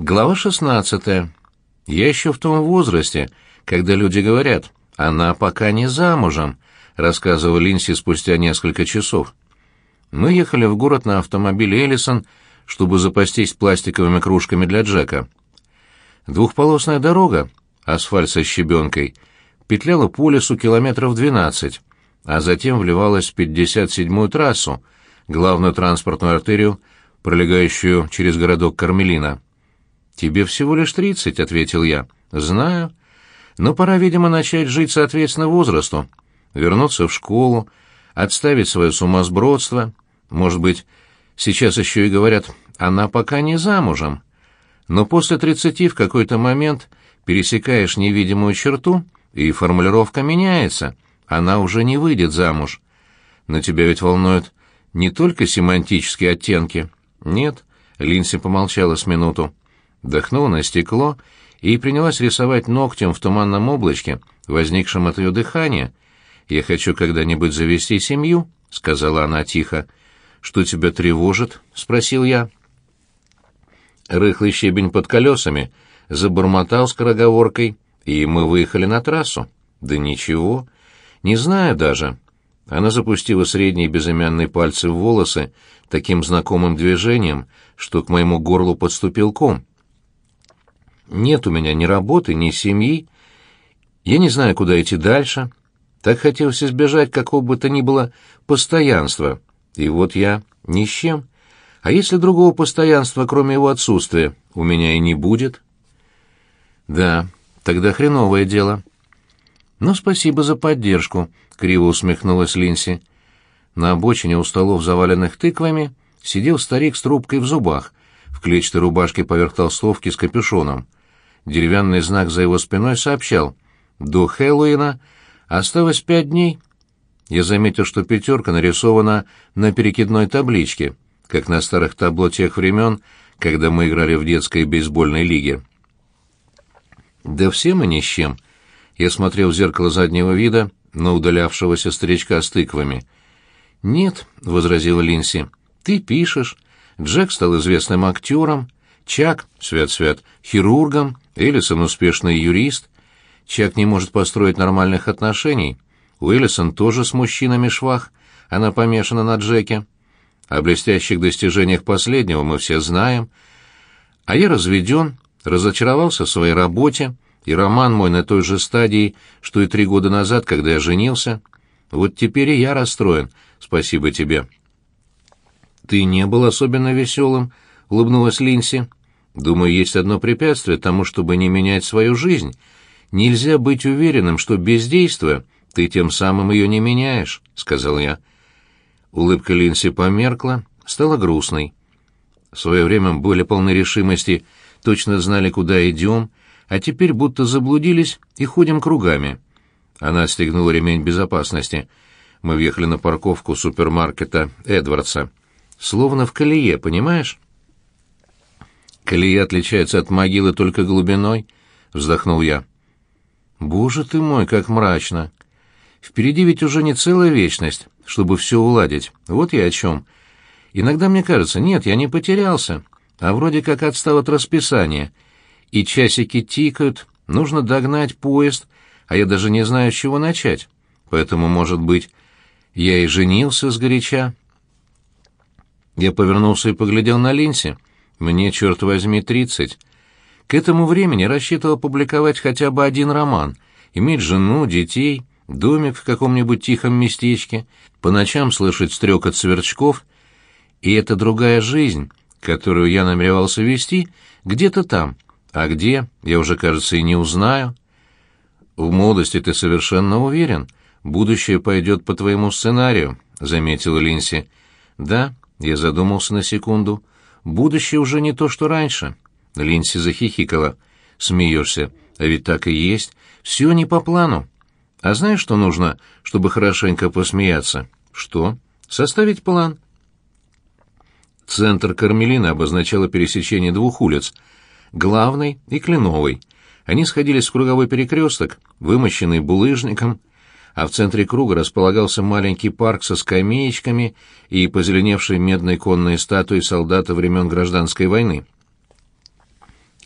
Глава 16. Я еще в том возрасте, когда люди говорят, она пока не замужем, рассказывал Линси спустя несколько часов. Мы ехали в город на автомобиле Эллисон, чтобы запастись пластиковыми кружками для Джека. Двухполосная дорога, асфальт со щебенкой, петляла по лесу километров 12, а затем вливалась в 57-ю трассу, главную транспортную артерию, пролегающую через городок Кармелина. «Тебе всего лишь тридцать», — ответил я. «Знаю. Но пора, видимо, начать жить соответственно возрасту, вернуться в школу, отставить свое сумасбродство. Может быть, сейчас еще и говорят, она пока не замужем. Но после тридцати в какой-то момент пересекаешь невидимую черту, и формулировка меняется. Она уже не выйдет замуж. Но тебя ведь волнуют не только семантические оттенки. Нет, Линси помолчала с минуту дохнула на стекло и принялась рисовать ногтем в туманном облачке, возникшем от ее дыхания. «Я хочу когда-нибудь завести семью», — сказала она тихо. «Что тебя тревожит?» — спросил я. Рыхлый щебень под колесами забормотал скороговоркой, и мы выехали на трассу. «Да ничего. Не знаю даже». Она запустила средние безымянные пальцы в волосы таким знакомым движением, что к моему горлу подступил ком. Нет у меня ни работы, ни семьи. Я не знаю, куда идти дальше. Так хотелось избежать какого бы то ни было постоянства. И вот я ни с чем. А если другого постоянства, кроме его отсутствия, у меня и не будет? Да, тогда хреновое дело. Ну, спасибо за поддержку, криво усмехнулась Линси. На обочине у столов, заваленных тыквами, сидел старик с трубкой в зубах, в клетчатой рубашке поверх толстовки с капюшоном. Деревянный знак за его спиной сообщал «До Хэллоуина осталось пять дней». Я заметил, что пятерка нарисована на перекидной табличке, как на старых табло тех времен, когда мы играли в детской бейсбольной лиге. «Да все мы ни с чем». Я смотрел в зеркало заднего вида на удалявшегося старичка с тыквами. «Нет», — возразила Линси, — «ты пишешь. Джек стал известным актером, Чак, свят-свят, хирургом, Эллисон успешный юрист. Чак не может построить нормальных отношений. У Эллисон тоже с мужчинами швах, она помешана на Джеке. О блестящих достижениях последнего мы все знаем. А я разведен, разочаровался в своей работе, и роман мой на той же стадии, что и три года назад, когда я женился. Вот теперь и я расстроен, спасибо тебе. Ты не был особенно веселым, — улыбнулась Линси. Думаю, есть одно препятствие тому, чтобы не менять свою жизнь. Нельзя быть уверенным, что бездействуя, ты тем самым ее не меняешь, — сказал я. Улыбка Линси померкла, стала грустной. В свое время были полны решимости, точно знали, куда идем, а теперь будто заблудились и ходим кругами. Она отстегнула ремень безопасности. Мы въехали на парковку супермаркета Эдвардса. Словно в колее, понимаешь? Колея отличается от могилы только глубиной, вздохнул я. Боже ты мой, как мрачно. Впереди ведь уже не целая вечность, чтобы все уладить. Вот я о чем. Иногда мне кажется, нет, я не потерялся, а вроде как отстал от расписания. И часики тикают, нужно догнать поезд, а я даже не знаю, с чего начать. Поэтому, может быть, я и женился сгоряча. Я повернулся и поглядел на Линси. Мне, черт возьми, тридцать. К этому времени рассчитывал публиковать хотя бы один роман, иметь жену, детей, домик в каком-нибудь тихом местечке, по ночам слышать стрекот сверчков. И это другая жизнь, которую я намеревался вести, где-то там. А где, я уже, кажется, и не узнаю. В молодости ты совершенно уверен. Будущее пойдет по твоему сценарию, — заметила Линси. Да, я задумался на секунду. Будущее уже не то, что раньше. Линси захихикала. Смеешься. А ведь так и есть. Все не по плану. А знаешь, что нужно, чтобы хорошенько посмеяться? Что? Составить план. Центр Кармелина обозначало пересечение двух улиц. Главной и Кленовой. Они сходились в круговой перекресток, вымощенный булыжником, а в центре круга располагался маленький парк со скамеечками и позеленевшей медной конной статуей солдата времен гражданской войны.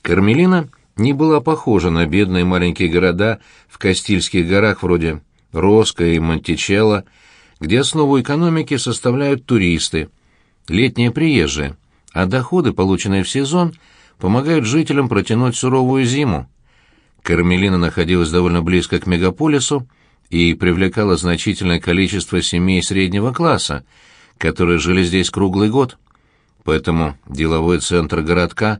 Кармелина не была похожа на бедные маленькие города в Кастильских горах вроде Роско и Монтичелло, где основу экономики составляют туристы, летние приезжие, а доходы, полученные в сезон, помогают жителям протянуть суровую зиму. Кармелина находилась довольно близко к мегаполису и привлекала значительное количество семей среднего класса, которые жили здесь круглый год. Поэтому деловой центр городка,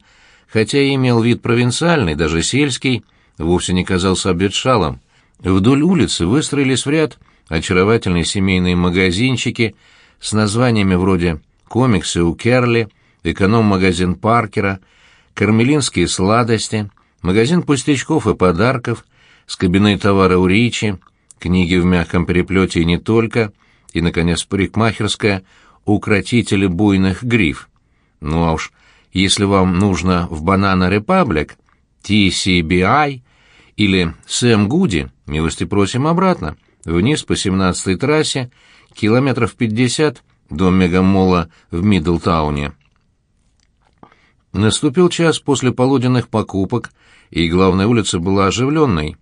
хотя и имел вид провинциальный, даже сельский, вовсе не казался обветшалым. Вдоль улицы выстроились в ряд очаровательные семейные магазинчики с названиями вроде «Комиксы у Керли», «Эконом-магазин Паркера», «Кармелинские сладости», «Магазин пустячков и подарков», «Скобяные товары у Ричи», книги в мягком переплете и не только, и, наконец, парикмахерская «Укротители буйных гриф». Ну а уж, если вам нужно в Банана Репаблик, TCBI или Сэм Гуди, милости просим обратно, вниз по 17-й трассе, километров 50 до мегамола в Мидлтауне. Наступил час после полуденных покупок, и главная улица была оживленной,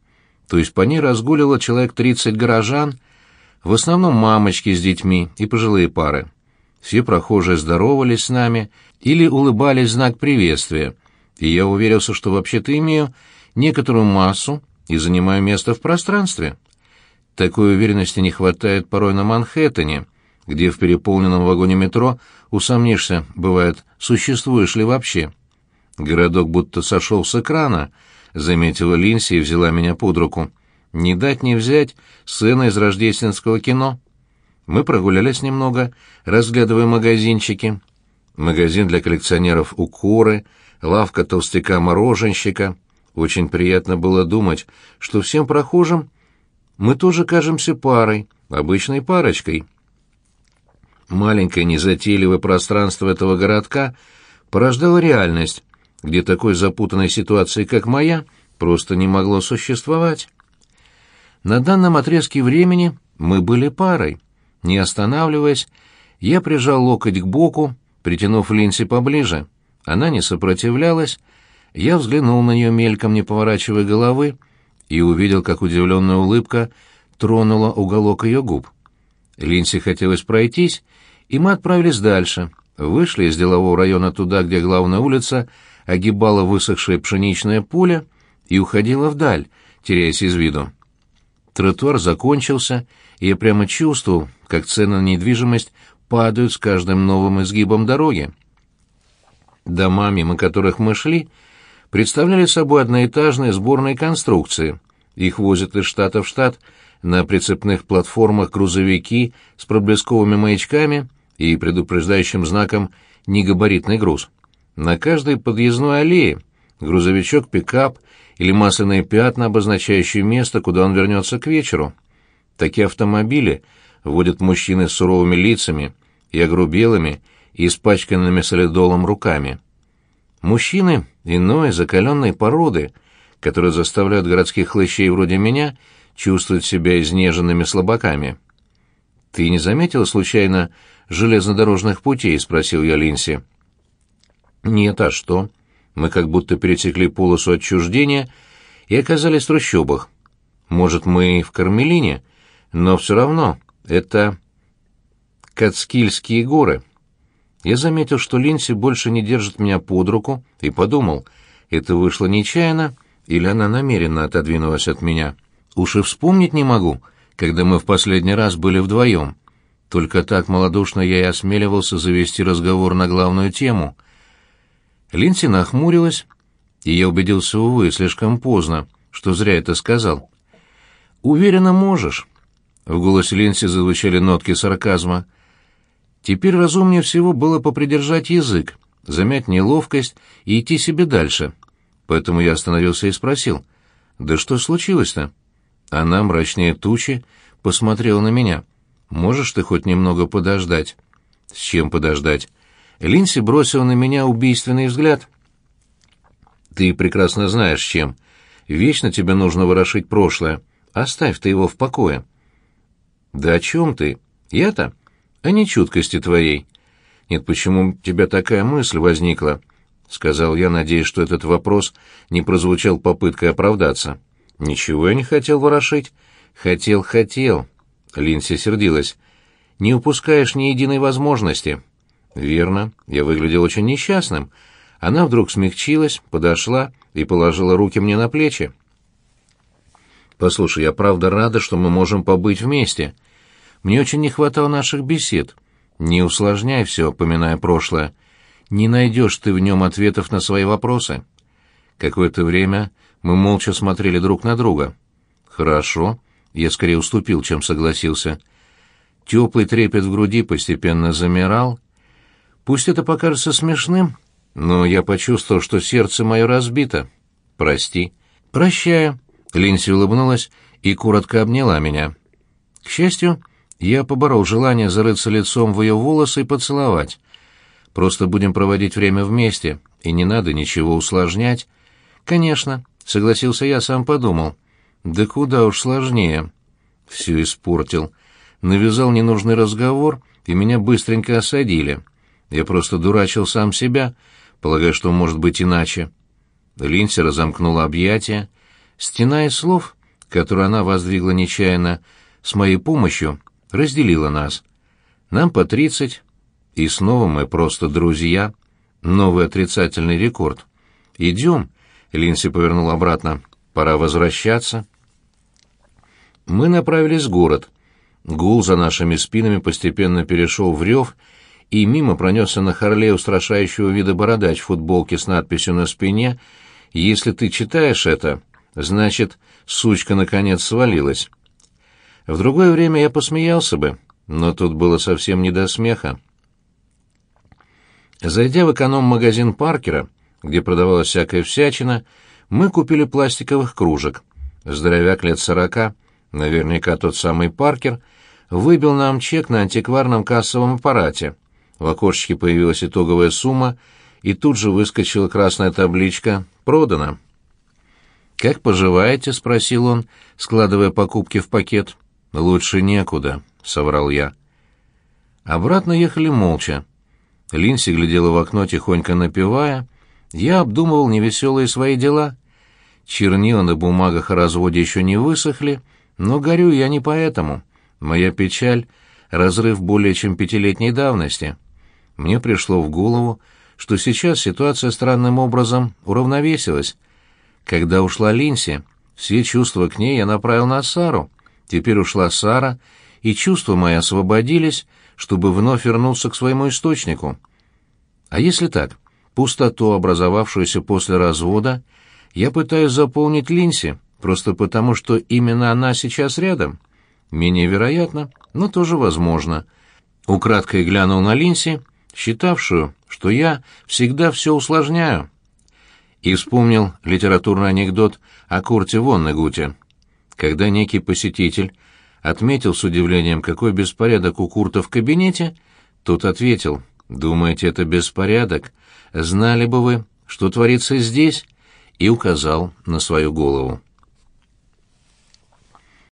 то есть по ней разгуливало человек 30 горожан, в основном мамочки с детьми и пожилые пары. Все прохожие здоровались с нами или улыбались в знак приветствия, и я уверился, что вообще-то имею некоторую массу и занимаю место в пространстве. Такой уверенности не хватает порой на Манхэттене, где в переполненном вагоне метро усомнишься, бывает, существуешь ли вообще. Городок будто сошел с экрана, заметила Линси и взяла меня под руку. Не дать не взять сцена из рождественского кино. Мы прогулялись немного, разглядывая магазинчики. Магазин для коллекционеров укоры, лавка толстяка-мороженщика. Очень приятно было думать, что всем прохожим мы тоже кажемся парой, обычной парочкой. Маленькое незатейливое пространство этого городка порождало реальность, где такой запутанной ситуации, как моя, просто не могло существовать. На данном отрезке времени мы были парой. Не останавливаясь, я прижал локоть к боку, притянув Линси поближе. Она не сопротивлялась. Я взглянул на нее мельком, не поворачивая головы, и увидел, как удивленная улыбка тронула уголок ее губ. Линси хотелось пройтись, и мы отправились дальше. Вышли из делового района туда, где главная улица огибала высохшее пшеничное поле и уходила вдаль, теряясь из виду. Тротуар закончился, и я прямо чувствовал, как цены на недвижимость падают с каждым новым изгибом дороги. Дома, мимо которых мы шли, представляли собой одноэтажные сборные конструкции. Их возят из штата в штат на прицепных платформах грузовики с проблесковыми маячками и предупреждающим знаком «негабаритный груз». На каждой подъездной аллее грузовичок-пикап или масляные пятна, обозначающие место, куда он вернется к вечеру. Такие автомобили водят мужчины с суровыми лицами и огрубелыми и испачканными солидолом руками. Мужчины иной закаленной породы, которые заставляют городских хлыщей вроде меня чувствовать себя изнеженными слабаками. «Ты не заметила, случайно, железнодорожных путей?» — спросил я Линси. «Нет, а что?» Мы как будто пересекли полосу отчуждения и оказались в трущобах. Может, мы в Кармелине, но все равно это Кацкильские горы. Я заметил, что Линси больше не держит меня под руку, и подумал, это вышло нечаянно или она намеренно отодвинулась от меня. Уж и вспомнить не могу, когда мы в последний раз были вдвоем. Только так малодушно я и осмеливался завести разговор на главную тему — Линси нахмурилась, и я убедился, увы, слишком поздно, что зря это сказал. «Уверенно можешь». В голосе Линси зазвучали нотки сарказма. Теперь разумнее всего было попридержать язык, замять неловкость и идти себе дальше. Поэтому я остановился и спросил, «Да что случилось-то?» Она, мрачнее тучи, посмотрела на меня. «Можешь ты хоть немного подождать?» «С чем подождать?» Линси бросил на меня убийственный взгляд. «Ты прекрасно знаешь, чем. Вечно тебе нужно ворошить прошлое. Оставь ты его в покое». «Да о чем ты? Я-то? О нечуткости твоей. Нет, почему у тебя такая мысль возникла? сказал я, надеясь, что этот вопрос не прозвучал попыткой оправдаться. Ничего я не хотел ворошить. Хотел, хотел. Линси сердилась. Не упускаешь ни единой возможности. Верно, я выглядел очень несчастным. Она вдруг смягчилась, подошла и положила руки мне на плечи. Послушай, я правда рада, что мы можем побыть вместе. Мне очень не хватало наших бесед. Не усложняй все, поминая прошлое. Не найдешь ты в нем ответов на свои вопросы. Какое-то время мы молча смотрели друг на друга. Хорошо. Я скорее уступил, чем согласился. Теплый трепет в груди постепенно замирал. Пусть это покажется смешным, но я почувствовал, что сердце мое разбито. Прости. Прощаю. Линси улыбнулась и коротко обняла меня. К счастью, я поборол желание зарыться лицом в ее волосы и поцеловать. Просто будем проводить время вместе, и не надо ничего усложнять. Конечно, согласился я, сам подумал. Да куда уж сложнее. Все испортил. Навязал ненужный разговор, и меня быстренько осадили. Я просто дурачил сам себя, полагая, что может быть иначе. Линси разомкнула объятия. Стена из слов, которую она воздвигла нечаянно, с моей помощью, разделила нас. Нам по тридцать, и снова мы просто друзья. Новый отрицательный рекорд. «Идем», — Линси повернул обратно, — «пора возвращаться». Мы направились в город. Гул за нашими спинами постепенно перешел в рев, и мимо пронесся на Харле устрашающего вида бородач в футболке с надписью на спине «Если ты читаешь это, значит, сучка наконец свалилась». В другое время я посмеялся бы, но тут было совсем не до смеха. Зайдя в эконом-магазин Паркера, где продавалась всякая всячина, мы купили пластиковых кружек. Здоровяк лет сорока, наверняка тот самый Паркер, выбил нам чек на антикварном кассовом аппарате. В окошечке появилась итоговая сумма, и тут же выскочила красная табличка «Продано». «Как поживаете?» — спросил он, складывая покупки в пакет. «Лучше некуда», — соврал я. Обратно ехали молча. Линси глядела в окно, тихонько напевая. Я обдумывал невеселые свои дела. Чернила на бумагах о разводе еще не высохли, но горю я не поэтому. Моя печаль — разрыв более чем пятилетней давности. Мне пришло в голову, что сейчас ситуация странным образом уравновесилась. Когда ушла Линси, все чувства к ней я направил на Сару — Теперь ушла Сара, и чувства мои освободились, чтобы вновь вернуться к своему источнику. А если так, пустоту, образовавшуюся после развода, я пытаюсь заполнить Линси, просто потому, что именно она сейчас рядом? Менее вероятно, но тоже возможно. Украдкой глянул на Линси, считавшую, что я всегда все усложняю. И вспомнил литературный анекдот о Курте Воннегуте. Когда некий посетитель отметил с удивлением, какой беспорядок у Курта в кабинете, тот ответил, «Думаете, это беспорядок? Знали бы вы, что творится здесь?» и указал на свою голову.